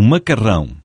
macarrão.